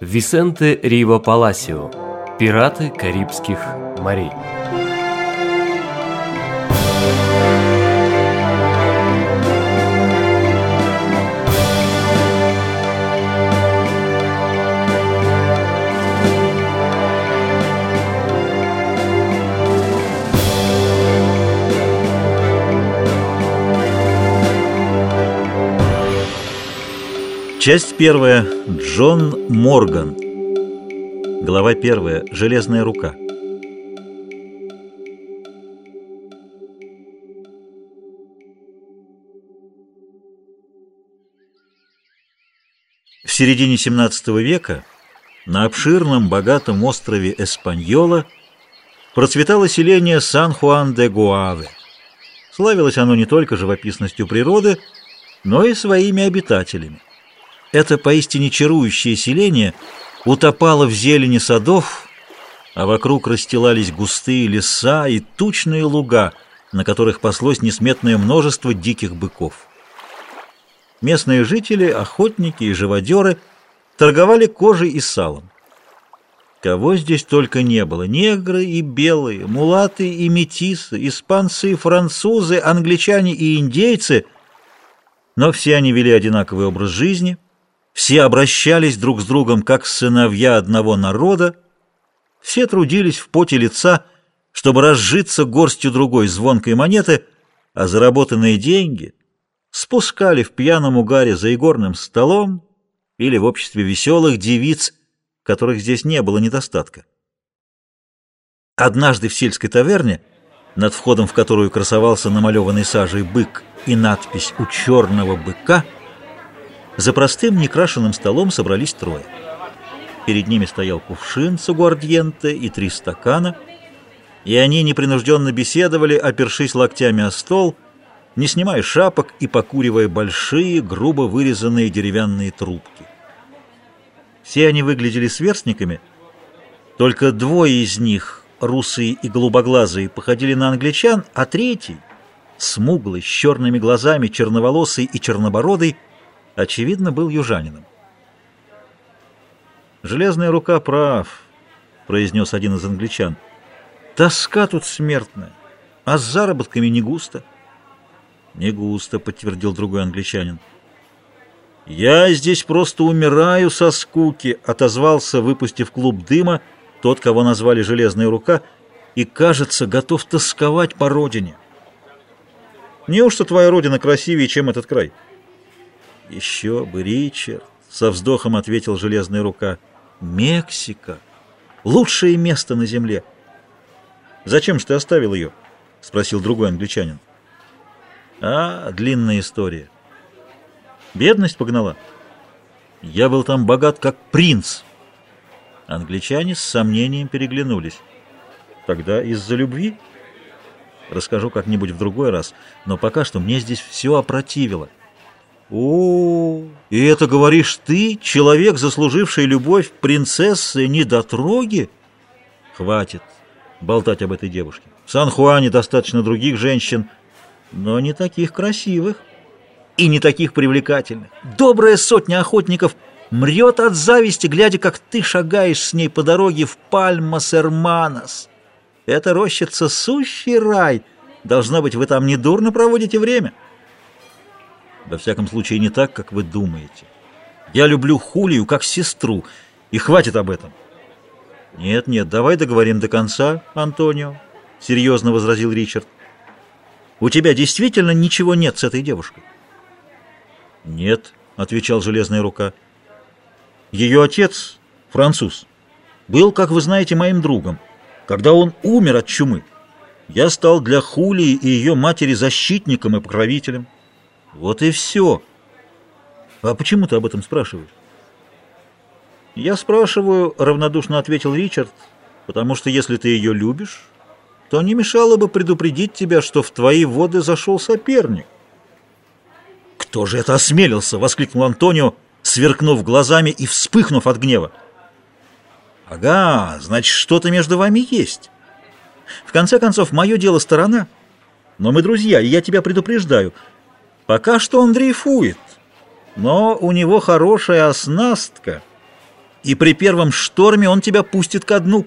Висенте Риво Паласио Пираты Карибских морей Часть первая. Джон Морган. Глава первая. Железная рука. В середине 17 века на обширном богатом острове Эспаньола процветало селение Сан-Хуан-де-Гуаве. Славилось оно не только живописностью природы, но и своими обитателями. Это поистине чарующее селение утопало в зелени садов, а вокруг расстилались густые леса и тучные луга, на которых паслось несметное множество диких быков. Местные жители, охотники и живодеры торговали кожей и салом. Кого здесь только не было. Негры и белые, мулаты и метисы, испанцы и французы, англичане и индейцы. Но все они вели одинаковый образ жизни – все обращались друг с другом как сыновья одного народа, все трудились в поте лица, чтобы разжиться горстью другой звонкой монеты, а заработанные деньги спускали в пьяном угаре за игорным столом или в обществе веселых девиц, которых здесь не было недостатка. Однажды в сельской таверне, над входом в которую красовался намалеванный сажей бык и надпись «У черного быка», за простым некрашенным столом собрались трое. Перед ними стоял кувшин с агуардьенте и три стакана, и они непринужденно беседовали, опершись локтями о стол, не снимая шапок и покуривая большие, грубо вырезанные деревянные трубки. Все они выглядели сверстниками, только двое из них, русые и голубоглазые, походили на англичан, а третий, смуглый, с черными глазами, черноволосый и чернобородый, очевидно, был южанином. «Железная рука прав», — произнес один из англичан. «Тоска тут смертная, а с заработками не густо». «Не густо», — подтвердил другой англичанин. «Я здесь просто умираю со скуки», — отозвался, выпустив клуб дыма, тот, кого назвали «Железная рука», и, кажется, готов тосковать по родине. «Неужто твоя родина красивее, чем этот край?» «Еще бы, Ричард!» — со вздохом ответил железная рука. «Мексика! Лучшее место на земле!» «Зачем же ты оставил ее?» — спросил другой англичанин. «А, длинная история. Бедность погнала. Я был там богат, как принц». Англичане с сомнением переглянулись. «Тогда из-за любви?» «Расскажу как-нибудь в другой раз, но пока что мне здесь все опротивило». О, и это говоришь ты, человек, заслуживший любовь принцессы недотроги? Хватит болтать об этой девушке. В Сан-Хуане достаточно других женщин, но не таких красивых и не таких привлекательных. Добрая сотня охотников мрет от зависти, глядя, как ты шагаешь с ней по дороге в Пальмас-Эрманос. Это рощица сущий рай. Должно быть, вы там недурно проводите время. Во всяком случае, не так, как вы думаете. Я люблю Хулию как сестру, и хватит об этом. Нет, нет, давай договорим до конца, Антонио, серьезно возразил Ричард. У тебя действительно ничего нет с этой девушкой? Нет, отвечал железная рука. Ее отец, француз, был, как вы знаете, моим другом. Когда он умер от чумы, я стал для Хулии и ее матери защитником и покровителем. Вот и все. А почему ты об этом спрашиваешь? Я спрашиваю, равнодушно ответил Ричард, потому что если ты ее любишь, то не мешало бы предупредить тебя, что в твои воды зашел соперник. «Кто же это осмелился?» — воскликнул Антонио, сверкнув глазами и вспыхнув от гнева. «Ага, значит, что-то между вами есть. В конце концов, мое дело сторона. Но мы друзья, и я тебя предупреждаю — Пока что он дрейфует, но у него хорошая оснастка. и при первом шторме он тебя пустит ко дну.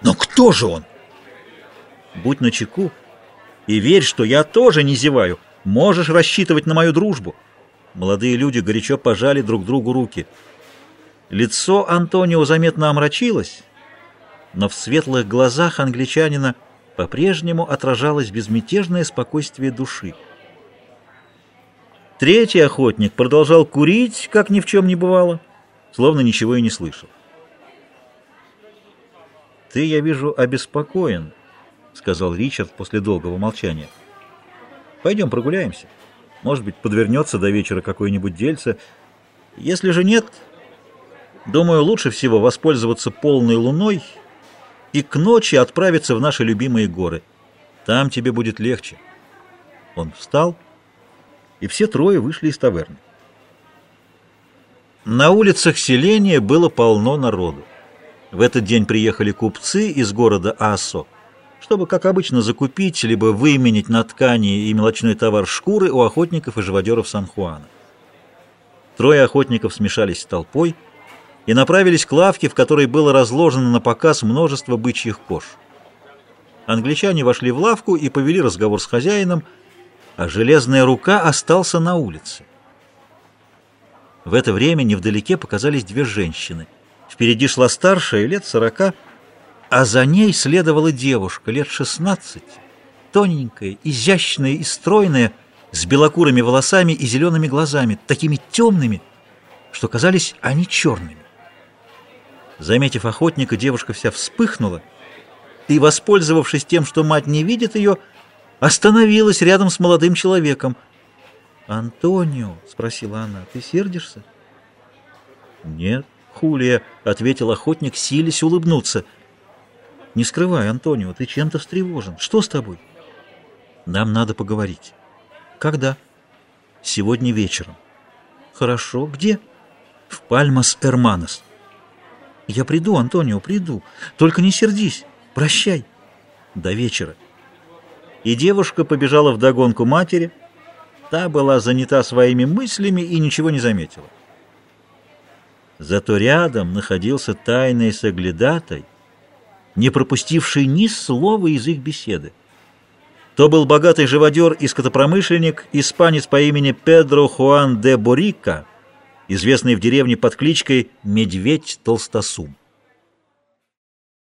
Но кто же он? Будь начеку и верь, что я тоже не зеваю. Можешь рассчитывать на мою дружбу. Молодые люди горячо пожали друг другу руки. Лицо Антонио заметно омрачилось, но в светлых глазах англичанина по-прежнему отражалось безмятежное спокойствие души. Третий охотник продолжал курить, как ни в чем не бывало, словно ничего и не слышал. «Ты, я вижу, обеспокоен», — сказал Ричард после долгого молчания. «Пойдем прогуляемся. Может быть, подвернется до вечера какое-нибудь дельце. Если же нет, думаю, лучше всего воспользоваться полной луной и к ночи отправиться в наши любимые горы. Там тебе будет легче». Он встал, и все трое вышли из таверны. На улицах селения было полно народу. В этот день приехали купцы из города Ассо, чтобы, как обычно, закупить либо выменить на ткани и мелочной товар шкуры у охотников и живодеров Сан-Хуана. Трое охотников смешались с толпой и направились к лавке, в которой было разложено на показ множество бычьих кож. Англичане вошли в лавку и повели разговор с хозяином, а железная рука остался на улице. В это время невдалеке показались две женщины. Впереди шла старшая, лет сорока, а за ней следовала девушка лет шестнадцать, тоненькая, изящная и стройная, с белокурыми волосами и зелеными глазами, такими темными, что казались они черными. Заметив охотника, девушка вся вспыхнула и, воспользовавшись тем, что мать не видит ее, остановилась рядом с молодым человеком. «Антонио», — спросила она, — «ты сердишься?» «Нет, Хулия», — ответил охотник, силясь улыбнуться — не скрывай, Антонио, ты чем-то встревожен. Что с тобой? Нам надо поговорить. Когда? Сегодня вечером. Хорошо. Где? В Пальмас Эрманос. Я приду, Антонио, приду. Только не сердись. Прощай. До вечера. И девушка побежала в догонку матери. Та была занята своими мыслями и ничего не заметила. Зато рядом находился тайный соглядатай, не пропустивший ни слова из их беседы. То был богатый живодер и скотопромышленник, испанец по имени Педро Хуан де Борика, известный в деревне под кличкой «Медведь Толстосум».